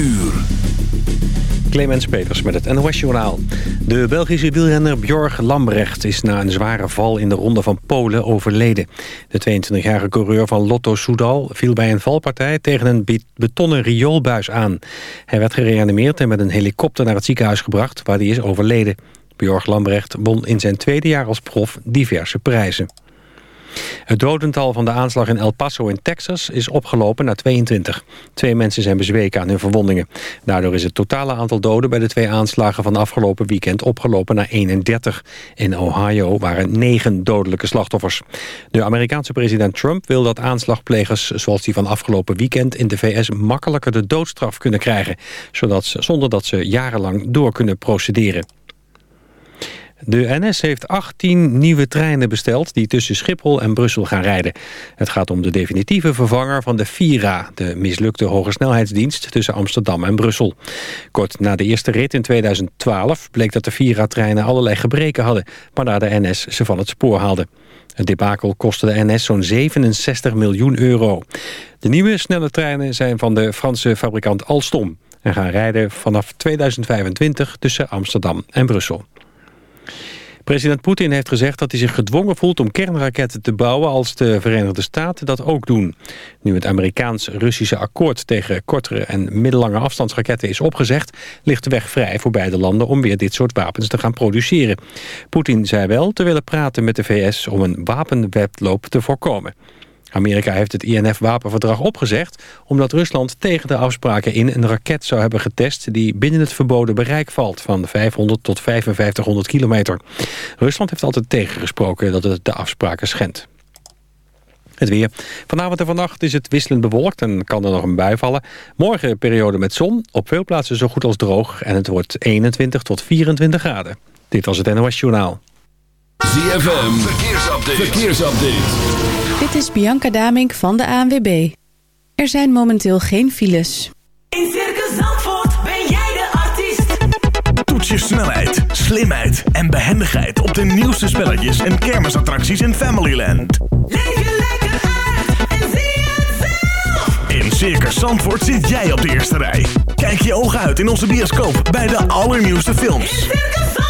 uur. Clemens Peters met het NOS-journaal. De Belgische wielrenner Bjorg Lambrecht is na een zware val in de ronde van Polen overleden. De 22-jarige coureur van Lotto Soudal viel bij een valpartij tegen een betonnen rioolbuis aan. Hij werd gereanimeerd en met een helikopter naar het ziekenhuis gebracht waar hij is overleden. Bjorg Lambrecht won in zijn tweede jaar als prof diverse prijzen. Het dodental van de aanslag in El Paso in Texas is opgelopen naar 22. Twee mensen zijn bezweken aan hun verwondingen. Daardoor is het totale aantal doden bij de twee aanslagen van afgelopen weekend opgelopen naar 31. In Ohio waren negen dodelijke slachtoffers. De Amerikaanse president Trump wil dat aanslagplegers zoals die van afgelopen weekend in de VS makkelijker de doodstraf kunnen krijgen, zodat ze, zonder dat ze jarenlang door kunnen procederen. De NS heeft 18 nieuwe treinen besteld die tussen Schiphol en Brussel gaan rijden. Het gaat om de definitieve vervanger van de Vira, de mislukte hogesnelheidsdienst tussen Amsterdam en Brussel. Kort na de eerste rit in 2012 bleek dat de Vira-treinen allerlei gebreken hadden, waarna de NS ze van het spoor haalde. Het debakel kostte de NS zo'n 67 miljoen euro. De nieuwe snelle treinen zijn van de Franse fabrikant Alstom en gaan rijden vanaf 2025 tussen Amsterdam en Brussel. President Poetin heeft gezegd dat hij zich gedwongen voelt om kernraketten te bouwen als de Verenigde Staten dat ook doen. Nu het Amerikaans-Russische akkoord tegen kortere en middellange afstandsraketten is opgezegd, ligt de weg vrij voor beide landen om weer dit soort wapens te gaan produceren. Poetin zei wel te willen praten met de VS om een wapenwedloop te voorkomen. Amerika heeft het INF-wapenverdrag opgezegd... omdat Rusland tegen de afspraken in een raket zou hebben getest... die binnen het verboden bereik valt van 500 tot 5500 kilometer. Rusland heeft altijd tegengesproken dat het de afspraken schendt. Het weer. Vanavond en vannacht is het wisselend bewolkt en kan er nog een bui vallen. Morgen periode met zon, op veel plaatsen zo goed als droog... en het wordt 21 tot 24 graden. Dit was het NOS Journaal. ZFM, verkeersupdate. verkeersupdate. Dit is Bianca Damink van de ANWB. Er zijn momenteel geen files. In Circus Zandvoort ben jij de artiest. Toets je snelheid, slimheid en behendigheid op de nieuwste spelletjes en kermisattracties in Familyland. Leef je lekker uit en zie het zelf. In Circus Zandvoort zit jij op de eerste rij. Kijk je ogen uit in onze bioscoop bij de allernieuwste films. In Circus Zandvoort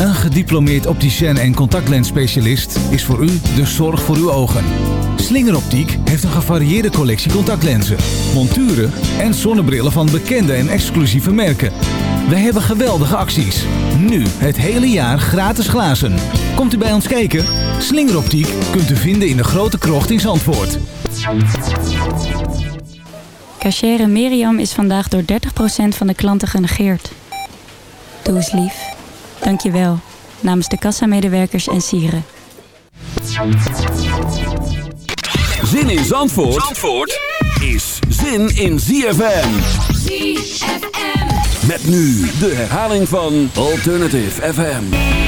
Een gediplomeerd opticien en contactlensspecialist is voor u de zorg voor uw ogen. Slingeroptiek heeft een gevarieerde collectie contactlenzen, monturen en zonnebrillen van bekende en exclusieve merken. We hebben geweldige acties. Nu het hele jaar gratis glazen. Komt u bij ons kijken? Slingeroptiek kunt u vinden in de grote krocht in Zandvoort. Cachere Miriam is vandaag door 30% van de klanten genegeerd. Doe eens lief. Dank je wel. Namens de kassamedewerkers en sieren. Zin in Zandvoort, Zandvoort is zin in ZFM. ZFM. Met nu de herhaling van Alternative FM.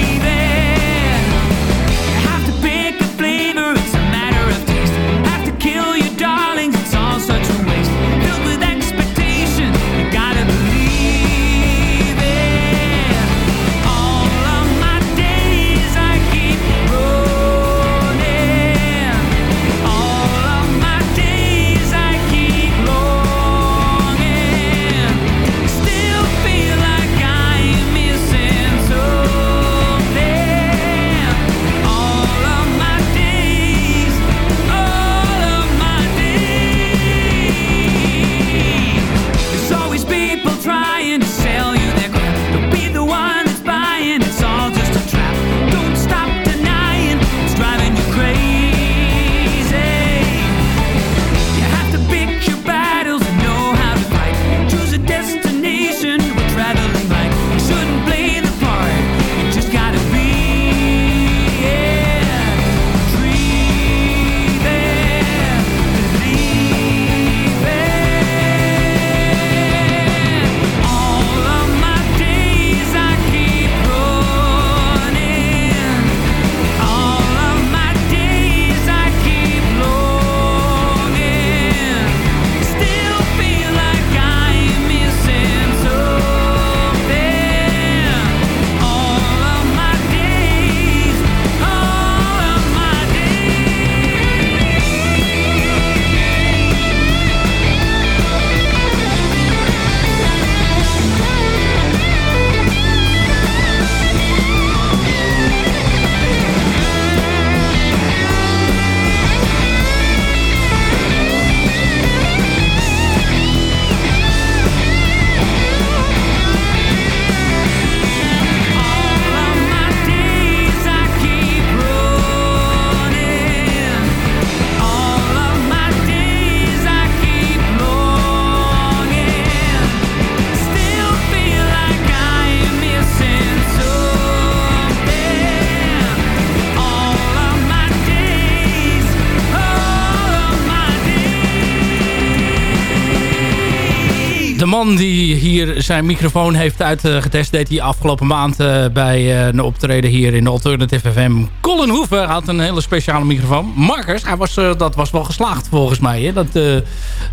Die hier zijn microfoon heeft uitgetest... deed hij afgelopen maand eh, bij eh, een optreden hier in de Alternative FM. Colin Hoeven had een hele speciale microfoon. Marcus, hij was, eh, dat was wel geslaagd volgens mij. Hè? Dat,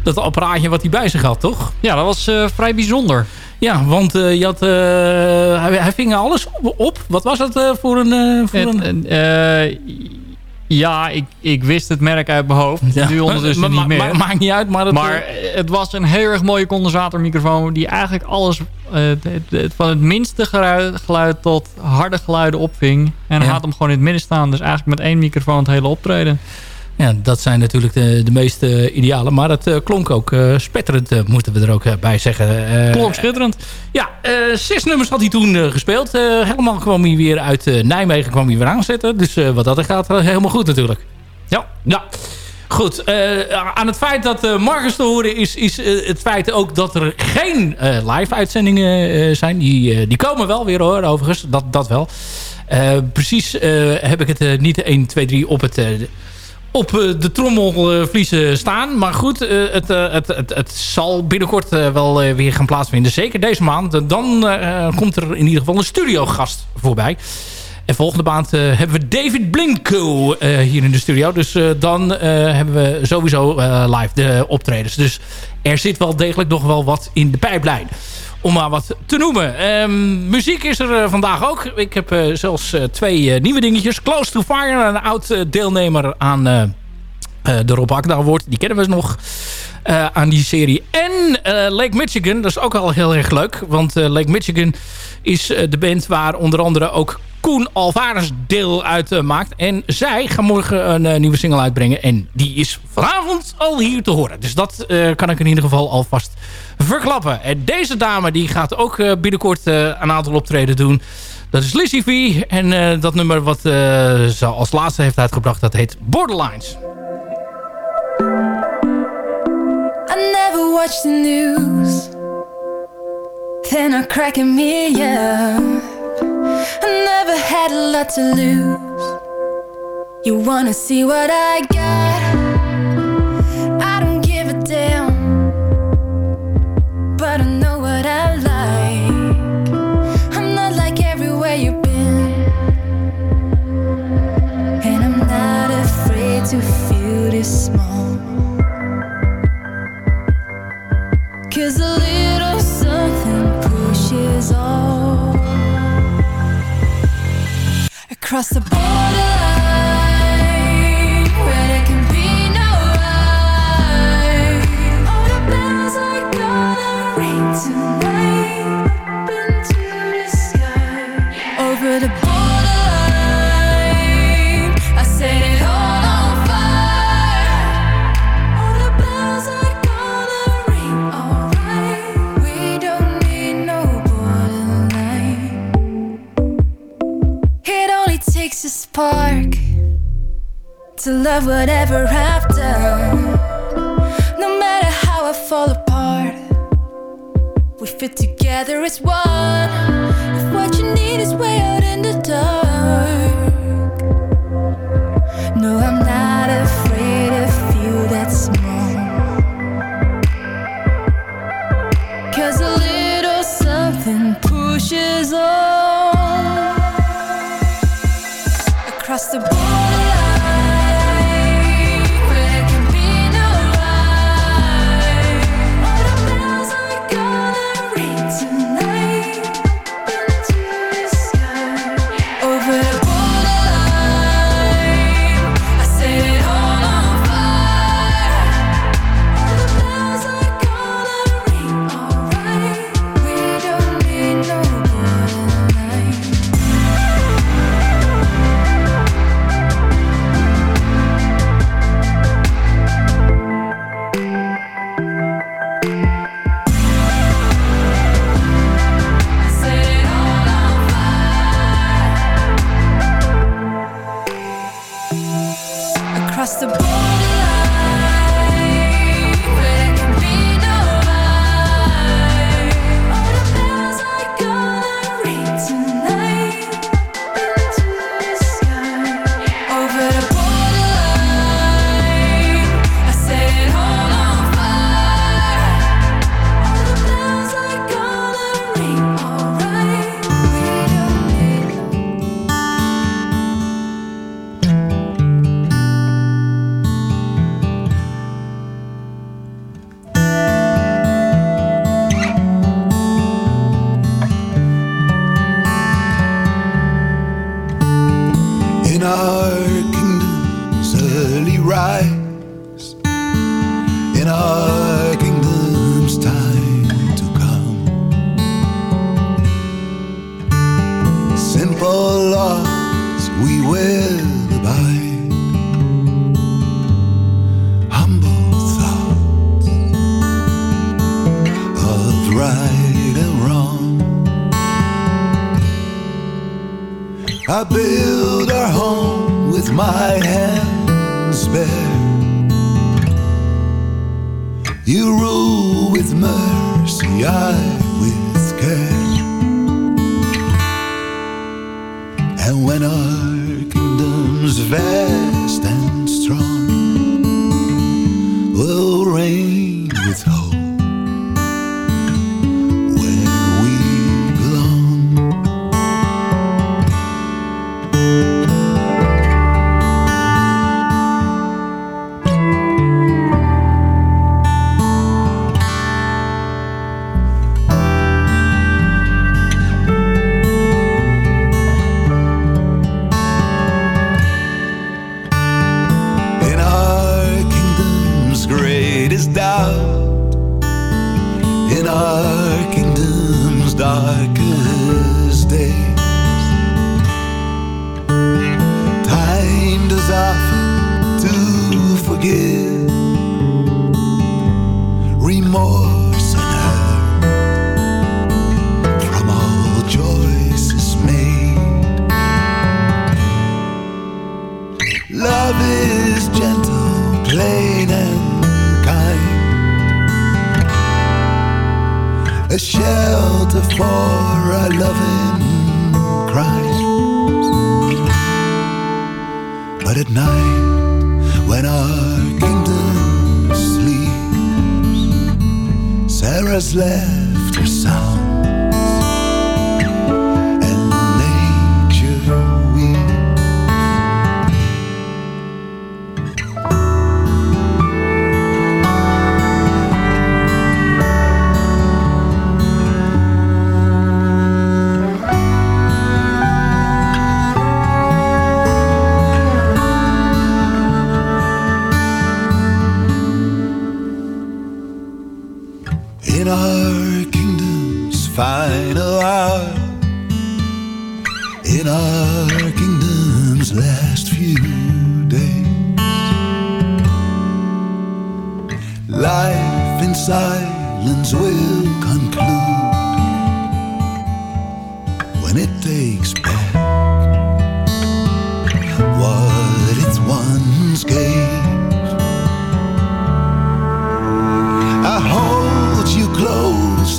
dat apparaatje wat hij bij zich had, toch? Ja, dat was vrij bijzonder. Ja, want je had, hij, hij ving alles op, op. Wat was dat voor een... voor Het- een... eh, ja, ik, ik wist het merk uit mijn hoofd. Ja. Nu ondertussen niet meer. ma- maakt niet uit, maar... Het, maar het was een heel erg mooie condensatormicrofoon... die eigenlijk alles eh, het- het- van het minste geluid, geluid tot harde geluiden opving. En Ja. had hem gewoon in het midden staan. Dus eigenlijk met één microfoon het hele optreden. Ja, dat zijn natuurlijk de, de meest eh, ideale. Maar het eh, klonk ook eh, spetterend, eh, moeten we er ook bij zeggen. Klonk schitterend. Ja, zes nummers had hij toen gespeeld. Helemaal kwam hij weer uit Nijmegen kwam hij weer aanzetten. Dus wat dat er gaat, helemaal goed natuurlijk. Ja, ja. Goed, aan het feit dat Marcus te horen is, is het feit ook dat er geen live uitzendingen zijn. Die, die komen wel weer hoor, overigens. Dat, dat wel. Precies heb ik het niet 1, 2, 3 op het... eh, op eh, de trommelvliezen staan. Maar goed, eh, het, eh, het, het, het zal binnenkort eh, wel eh, weer gaan plaatsvinden. Zeker deze maand. Dan eh, komt er in ieder geval een studiogast voorbij. En volgende maand eh, hebben we David Blinko eh, hier in de studio. Dus eh, dan eh, hebben we sowieso eh, live de optredens. Dus er zit wel degelijk nog wel wat in de pijplijn. Om maar wat te noemen. Ehm, muziek is er eh, vandaag ook. Ik heb eh, zelfs eh, twee nieuwe dingetjes. Close to Fire, een oud deelnemer aan de Rob Akda Award. Die kennen we nog aan die serie. En Lake Michigan, dat is ook al heel erg leuk. Want Lake Michigan is de band waar onder andere ook Koen Alvarez deel uit maakt. En zij gaan morgen een nieuwe single uitbrengen. En die is vanavond al hier te horen. Dus dat kan ik in ieder geval alvast verklappen. En deze dame die gaat ook eh, binnenkort eh, een aantal optreden doen. Dat is Lizzie V. En eh, dat nummer wat ze als laatste heeft uitgebracht, dat heet Borderlines. I never watch the news. Then I crack a million. I never had a lot to lose. You wanna see what I got? But I know what I like. I'm not like everywhere you've been. And I'm not afraid to feel this small. Cause a little something pushes all across the borderline spark to love whatever I've done. No matter how I fall apart, we fit together as one. If what you need is way out in the dark,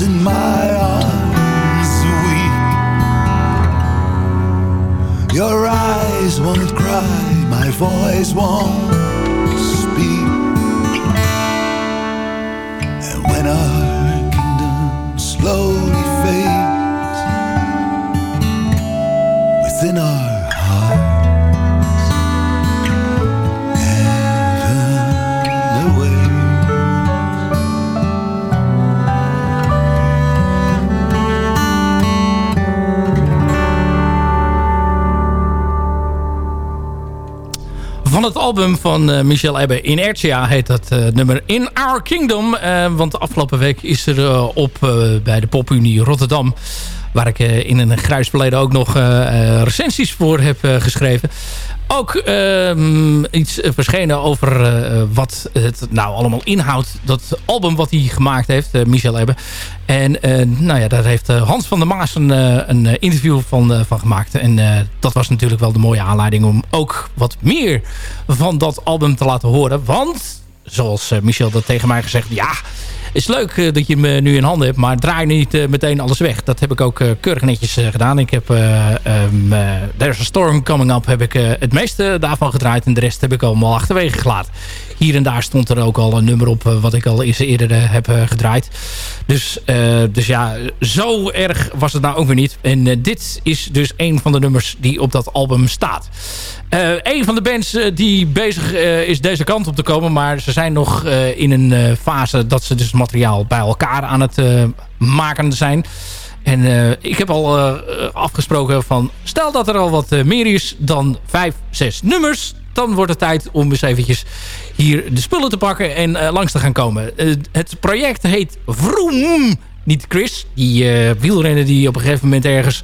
in my arms, weak. Your eyes won't cry, my voice won't Van het album van eh, Michel Ebbe, Inertia heet dat eh, nummer In Our Kingdom. Eh, want de afgelopen week is er op bij de Popunie Rotterdam... waar ik in een grijs verleden ook nog recensies voor heb geschreven... ook ehm, iets eh, verschenen over eh, wat het nou allemaal inhoudt. Dat album wat hij gemaakt heeft, eh, Michel Ebbe. En nou ja, daar heeft Hans van der Maas een, een interview van, van gemaakt. En dat was natuurlijk wel de mooie aanleiding om ook wat meer van dat album te laten horen. Want, zoals Michel dat tegen mij gezegd, ja... is leuk eh, dat je hem nu in handen hebt, maar draai niet eh, meteen alles weg. Dat heb ik ook eh, keurig netjes eh, gedaan. Ik heb um, There's a Storm Coming Up heb ik het meeste daarvan gedraaid. En de rest heb ik allemaal achterwege gelaten. Hier en daar stond er ook al een nummer op wat ik al eens eerder heb gedraaid. Dus, dus ja, zo erg was het nou ook weer niet. En dit is dus een van de nummers die op dat album staat. Een van de bands die bezig is deze kant op te komen. Maar ze zijn nog in een fase dat ze dus materiaal bij elkaar aan het maken zijn. En ik heb al afgesproken van... Stel dat er al wat meer is dan vijf, zes nummers. Dan wordt het tijd om eens eventjes hier de spullen te pakken en langs te gaan komen. het project heet Vroom. Niet Chris, die wielrenner die op een gegeven moment ergens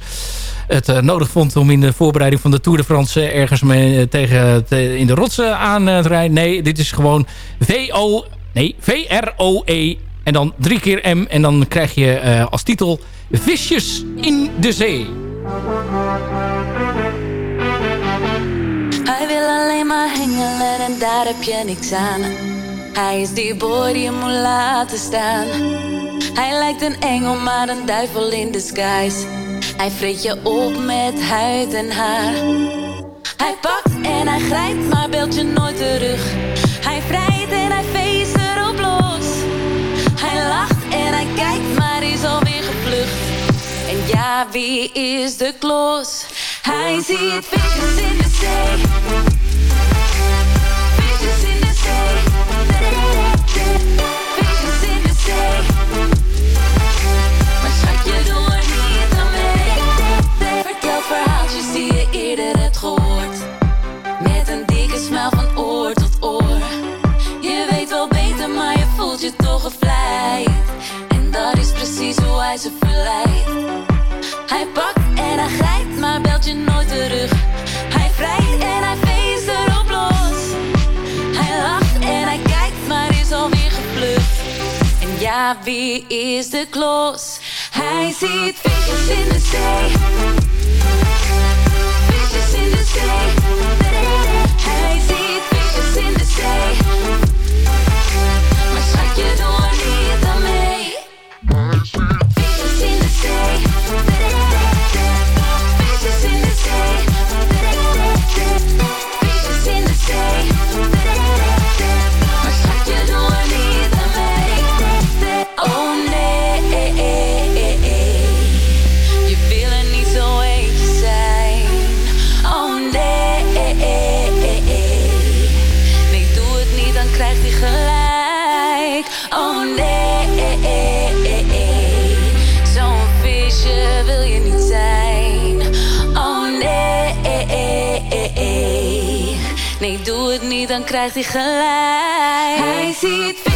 het nodig vond om in de voorbereiding van de Tour de France ergens mee, tegen te, in de rotsen aan te rijden. Nee, dit is gewoon V-O... Nee, V-R-O-E en dan drie keer M. En dan krijg je als titel Visjes in de Zee. maar hengelen en daar heb je niks aan. Hij is die boy die je moet laten staan. Hij lijkt een engel, maar een duivel in disguise. Hij vreet je op met huid en haar. Hij pakt en hij grijpt, maar belt je nooit terug. Hij vrijt en hij veet ja, wie is de klos? Hij ziet visjes in de zee. Visjes in de zee. Visjes in de zee. wie is de klos. Hij ziet visjes in de zee. Visjes in de zee. Hij ziet visjes in de zee. hij gelijk. Hij ziet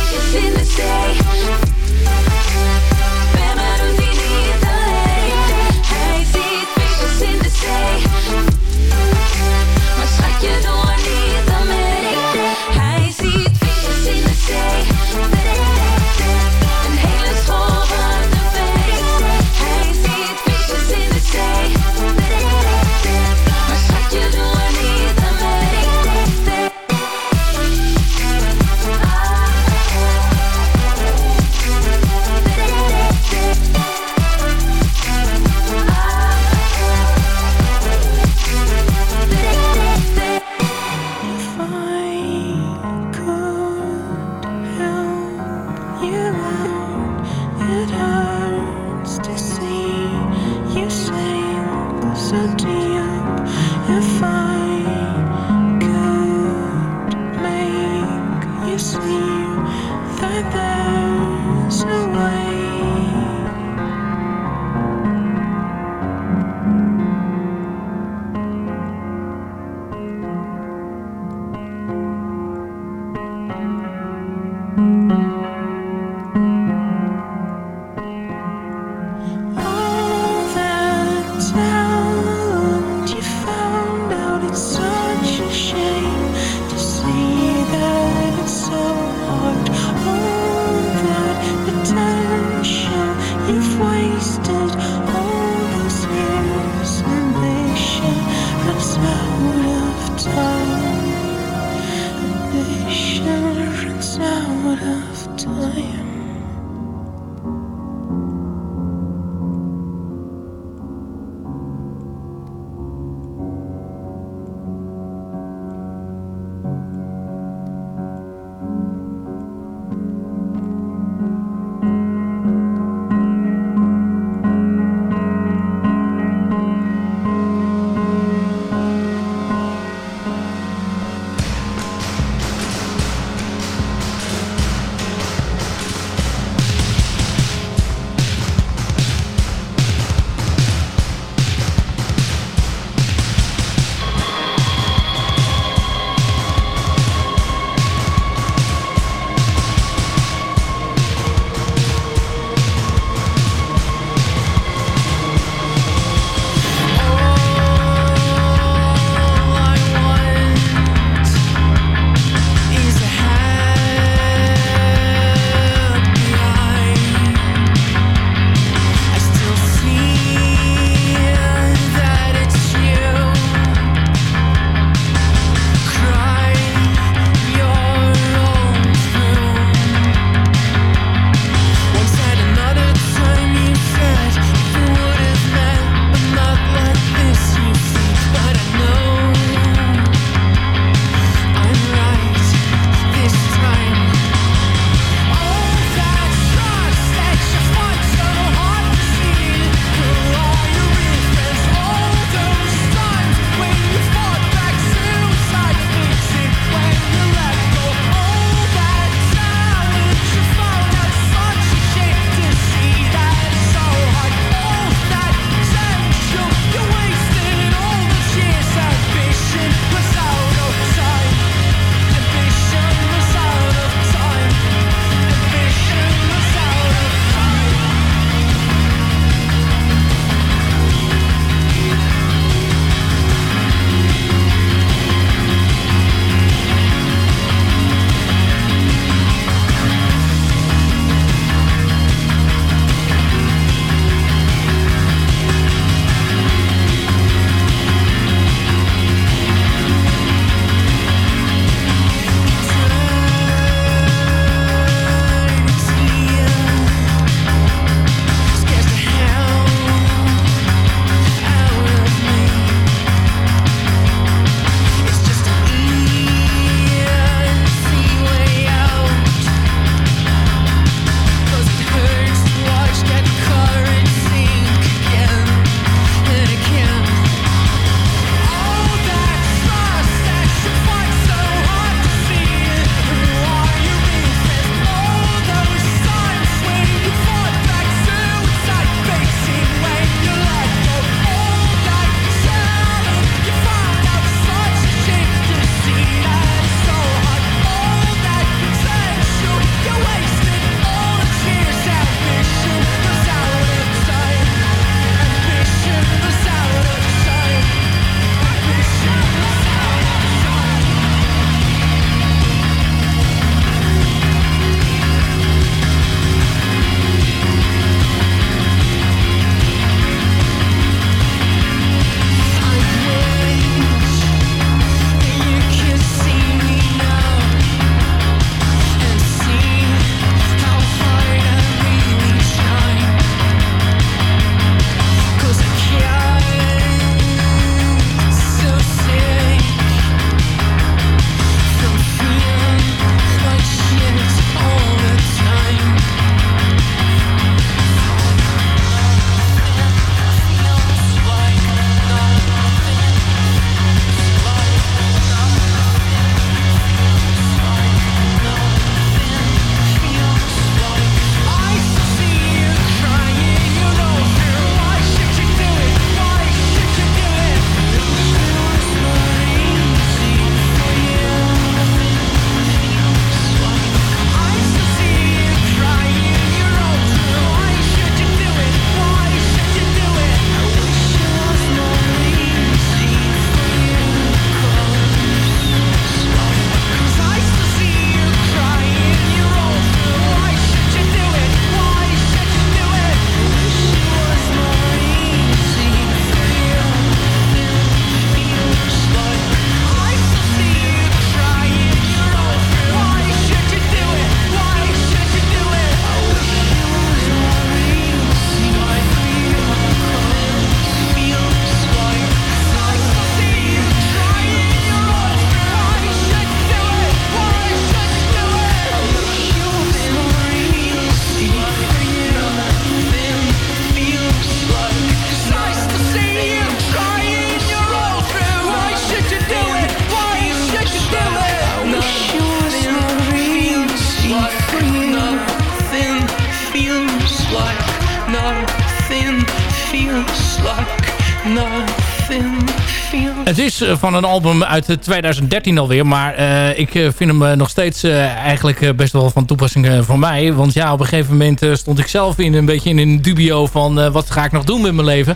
van een album uit eh, 2013 alweer. Maar eh, ik eh, vind hem eh, nog steeds eh, eigenlijk eh, best wel van toepassing eh, voor mij. Want ja, op een gegeven moment eh, stond ik zelf in een beetje in een dubio van... eh, wat ga ik nog doen met mijn leven?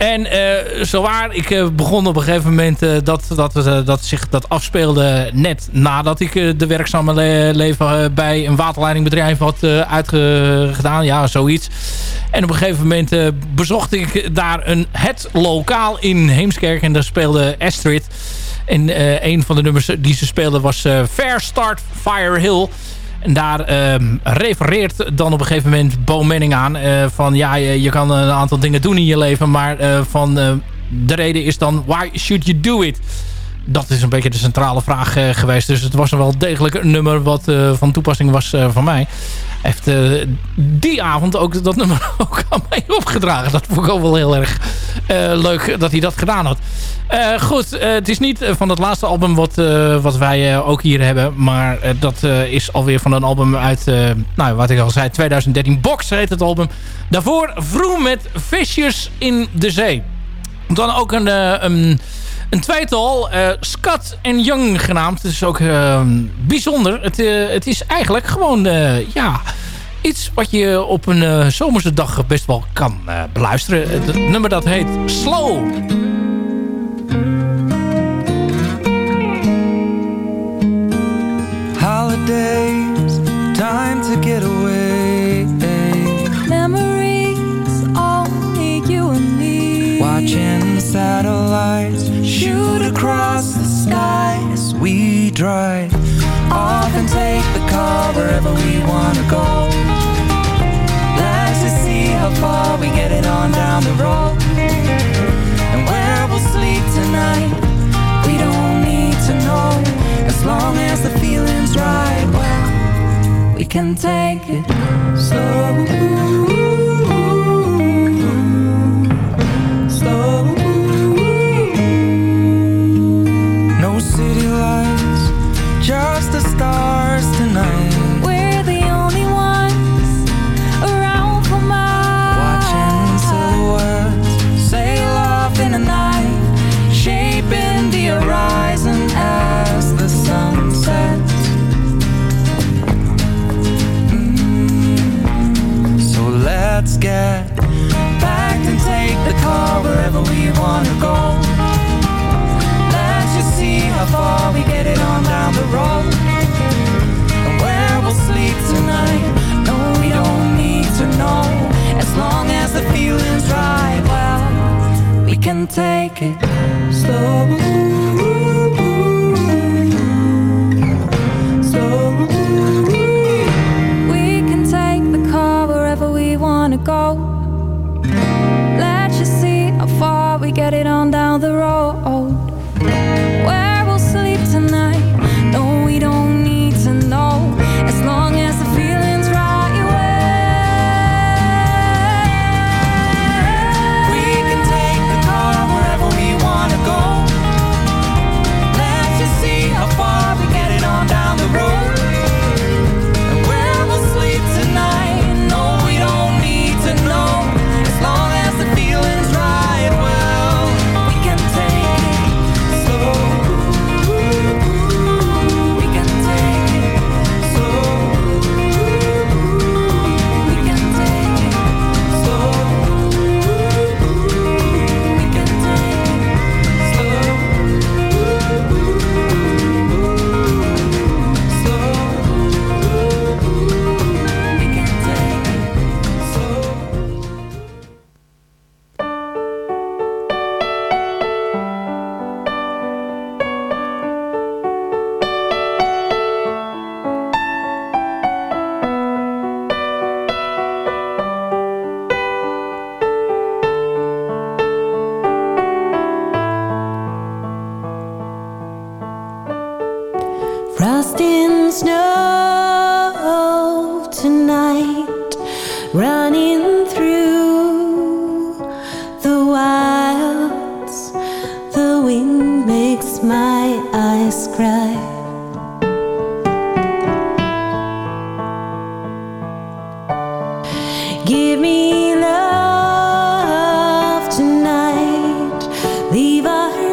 En eh zowaar, ik eh, begon op een gegeven moment eh, dat, dat, dat zich dat afspeelde net nadat ik de werkzame le- leven bij een waterleidingbedrijf had uitgedaan. Ja, zoiets. En op een gegeven moment bezocht ik daar een, het lokaal in Heemskerk en daar speelde Astrid. En een van de nummers die ze speelde was Fair Start Fire Hill. En daar ehm, refereert dan op een gegeven moment Bo Manning aan. eh, van ja, je, kan een aantal dingen doen in je leven. Maar eh, van eh, de reden is dan, why should you do it? Dat is een beetje de centrale vraag geweest. Dus het was wel degelijk een nummer wat van toepassing was van mij. Heeft eh, die avond ook dat nummer ook aan mij opgedragen. Dat vond ik ook wel heel erg eh, leuk dat hij dat gedaan had. Eh, goed, het is niet van het laatste album wat, wat wij ook hier hebben. Maar dat is alweer van een album uit, nou wat ik al zei, 2013. Box heet het album. Daarvoor Vroom met Visjes in de Zee. Dan ook een, een, een tweetal, eh Scott en Young genaamd. Het is ook eh, bijzonder. Het, eh, het is eigenlijk gewoon, eh, ja, iets wat je op een zomerse dag best wel kan beluisteren. Het nummer dat heet Slow. Holidays, time to get away. Drive. Off and take the car wherever we wanna go. Let's just see how far we get it on down the road. And where we'll sleep tonight, we don't need to know. As long as the feeling's right, well, we can take it. Slow. We wanna go. Let's just see how far we get it on down the road. And where we'll sleep tonight. No, we don't need to know. As long as the feeling's right, well, we can take it slow.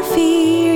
feet.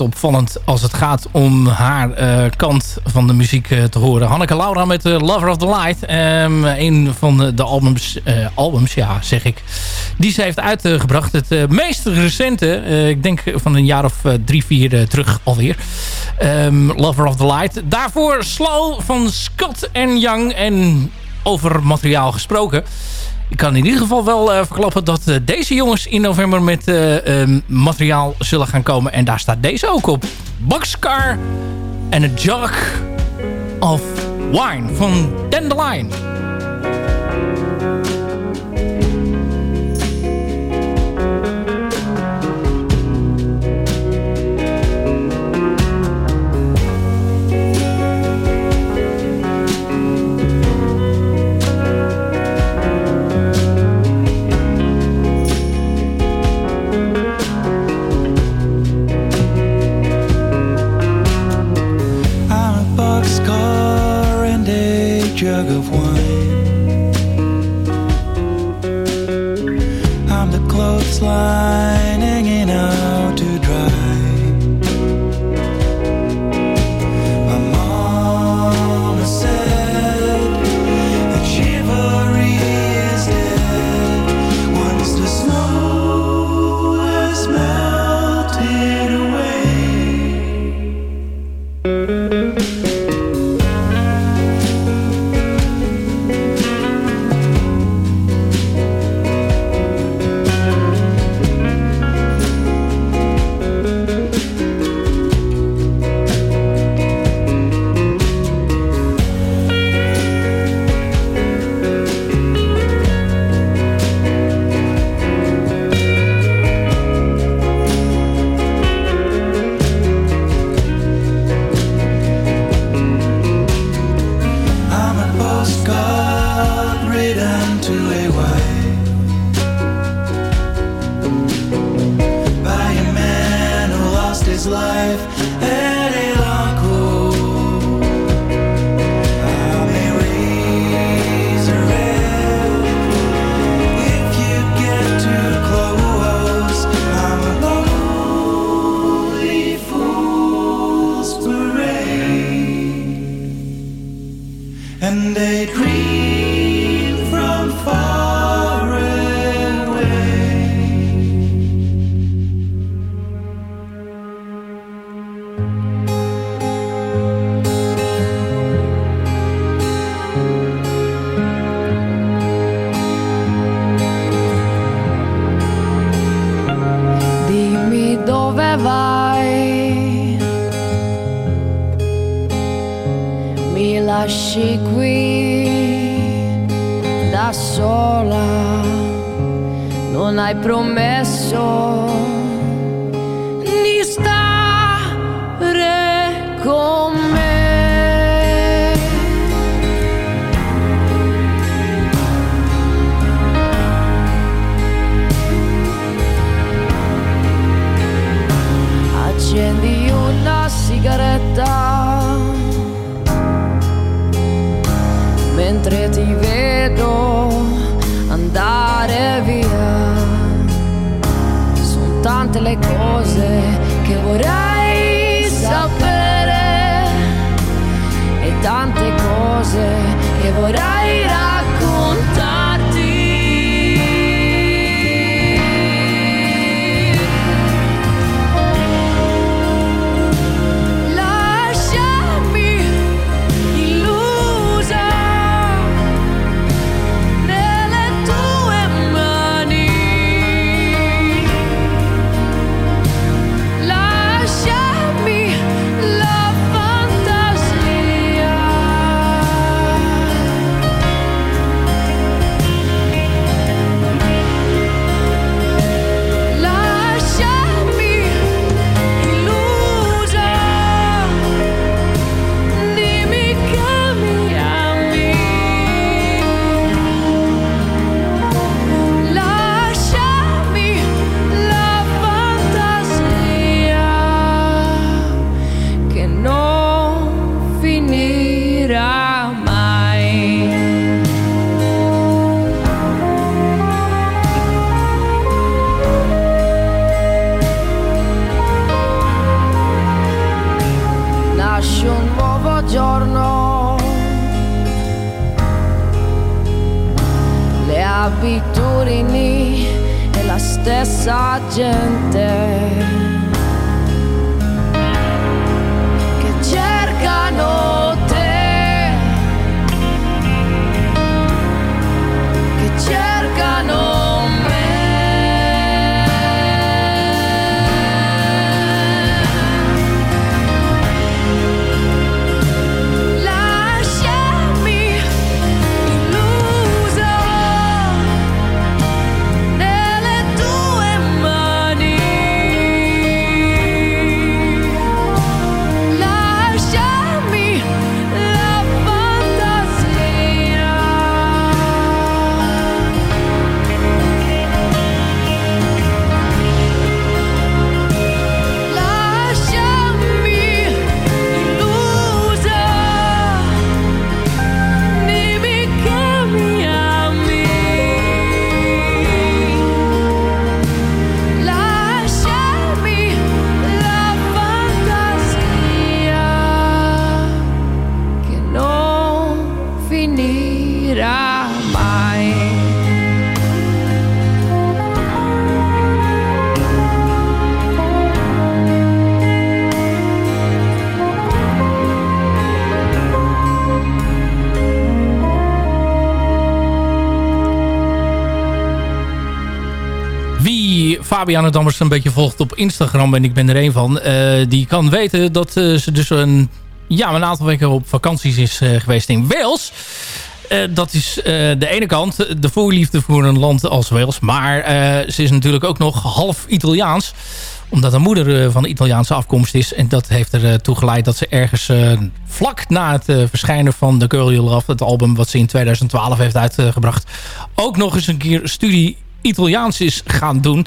Opvallend als het gaat om haar eh, kant van de muziek eh, te horen. Hanneke Laura met eh, Lover of the Light. Ehm, een van de, albums, albums, ja zeg ik, die ze heeft uitgebracht. Het meest recente, ik denk van een jaar of drie, vier terug alweer. Ehm, Lover of the Light. Daarvoor Slow van Scott Young. En over materiaal gesproken. Ik kan in ieder geval wel eh, verklappen dat eh, deze jongens in november met eh, ehm, materiaal zullen gaan komen. En daar staat deze ook op. Boxcar en a Jug of Wine van Dandelion. why non hai promesso di stare con me. Accendi una sigaretta le cose che vorrei sapere. E tante cose che vorrei giorno. Le abitudini e la stessa gente che cercano Fabian Dammers een beetje volgt op Instagram... en ik ben er een van... eh, die kan weten dat eh, ze dus een, ja, een aantal weken op vakanties is eh, geweest in Wales... Dat is de ene kant, de voorliefde voor een land als Wales. Maar ze is natuurlijk ook nog half Italiaans. Omdat haar moeder van Italiaanse afkomst is. En dat heeft ertoe geleid dat ze ergens vlak na het verschijnen van The Girl You Love... het album wat ze in 2012 heeft uitgebracht... ook nog eens een keer studie Italiaans is gaan doen.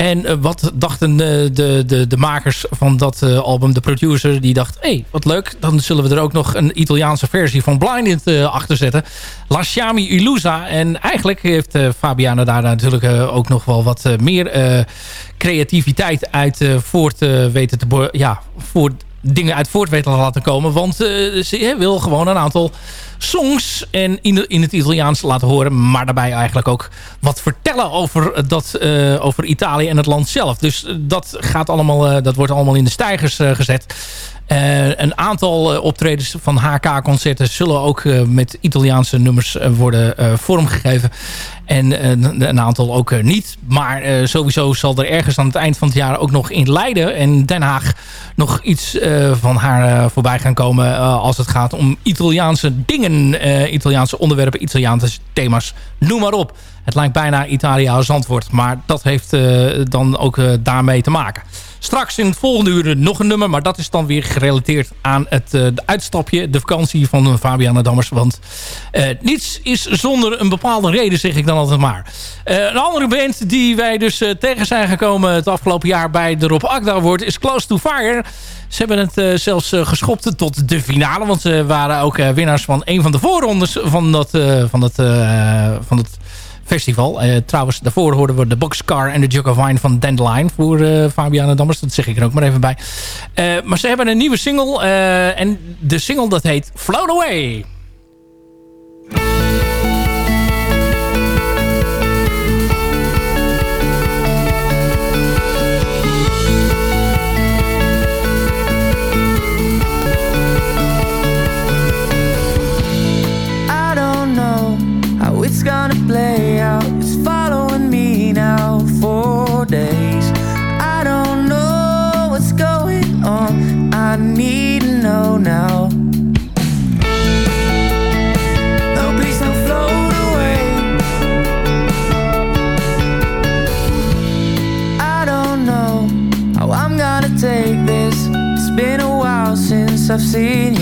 En eh, wat dachten eh, de, de, de makers van dat eh, album, de producer, die dacht... hé, hey, wat leuk, dan zullen we er ook nog een Italiaanse versie van Blinded achter zetten. Lasciami Illusa. En eigenlijk heeft Fabiana daar natuurlijk ook nog wel wat meer creativiteit uit voort weten te... Ja, voor dingen uit voort weten te laten komen. Want ze wil gewoon een aantal songs en in, in het Italiaans laten horen. Maar daarbij eigenlijk ook wat vertellen over, dat, eh, over Italië en het land zelf. Dus eh, dat, gaat allemaal, eh, dat wordt allemaal in de stijgers gezet. Eh, een aantal eh, optredens van HK-concerten zullen ook eh, met Italiaanse nummers worden vormgegeven. En een aantal ook niet. Maar sowieso zal er ergens aan het eind van het jaar ook nog in Leiden en Den Haag nog iets van haar voorbij gaan komen als het gaat om Italiaanse dingen, Italiaanse onderwerpen, Italiaanse thema's, noem maar op. Het lijkt bijna Italië als antwoord, maar dat heeft dan ook daarmee te maken. Straks in het volgende uur nog een nummer, maar dat is dan weer gerelateerd aan het eh, uitstapje, de vakantie van eh, Fabiana Dammers. Want eh, niets is zonder een bepaalde reden, zeg ik dan altijd maar. Een andere band die wij dus tegen zijn gekomen het afgelopen jaar bij de Rob Akda wordt, is Close to Fire. Ze hebben het zelfs geschopt tot de finale, want ze waren ook winnaars van een van de voorrondes van dat, van dat, van dat festival. Eh, trouwens, daarvoor hoorden we de Boxcar en de Jug of Wine van Dandelion voor eh Fabiana Dammers. Dat zeg ik er ook maar even bij. Eh, maar ze hebben een nieuwe single en de single dat heet Float Away. I've seen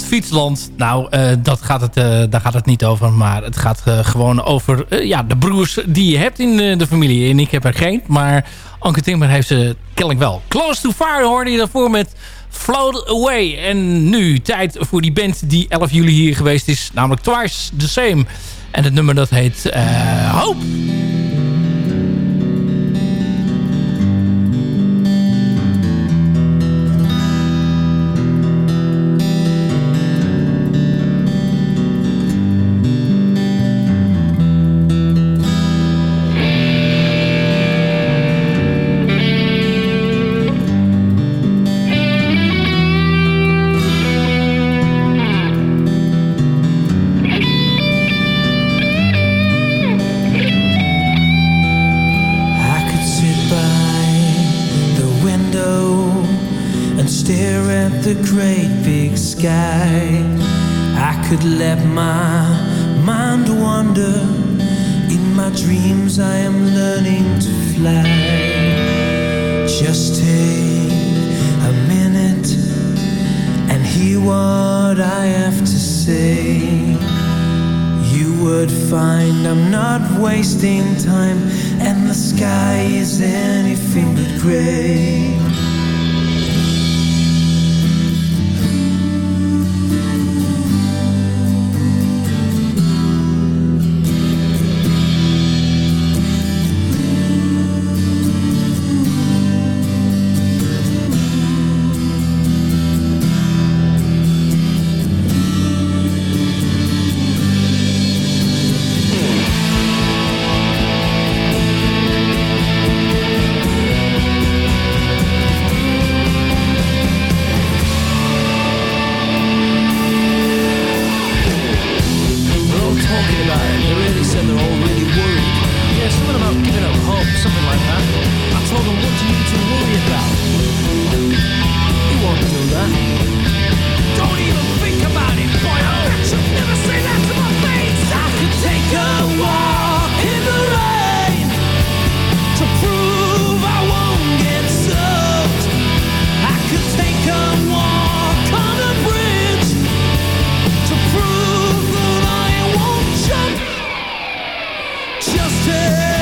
Fietsland. Nou, eh, dat gaat het, eh, daar gaat het niet over. Maar het gaat eh, gewoon over ja, de broers die je hebt in de familie. En ik heb er geen. Maar Anke Timmer heeft ze kennelijk wel. Close to Fire hoorde je daarvoor met Float Away. En nu tijd voor die band die 11 juli hier geweest is. Namelijk Twice the Same. En het nummer dat heet Hope. the great big sky. I could let my mind wander. In my dreams, I am learning to fly. Just take a minute and hear what I have to say. You would find I'm not wasting time, and the sky is anything but gray. justice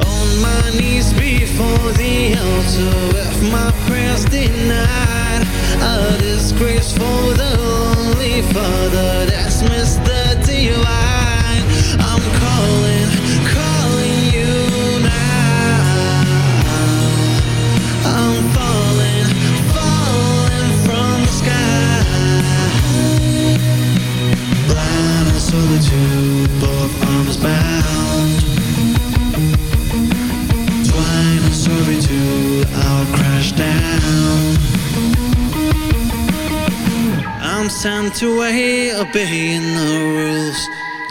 On my knees before the altar With my prayers denied. A disgrace for the lonely father That's Mr. Divine. I'm calling, calling you now. I'm falling, falling from the sky. Blind and solitude, both arms bound I'll crash down. I'm sent away, obeying the rules.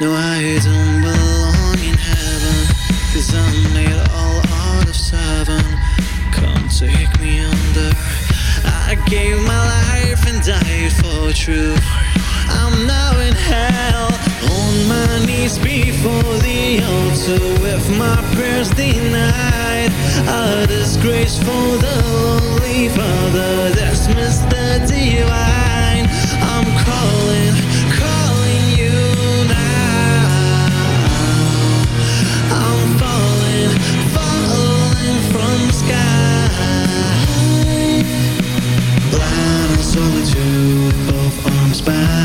No, I don't belong in heaven. Cause I'm made all out of seven. Come take me under. I gave my life and died for truth. I'm now knees before the altar With my prayers denied. A disgrace for the lonely father That's Mr. Divine. I'm calling, calling you now. I'm falling, falling from sky. Blind and solitude, both arms bound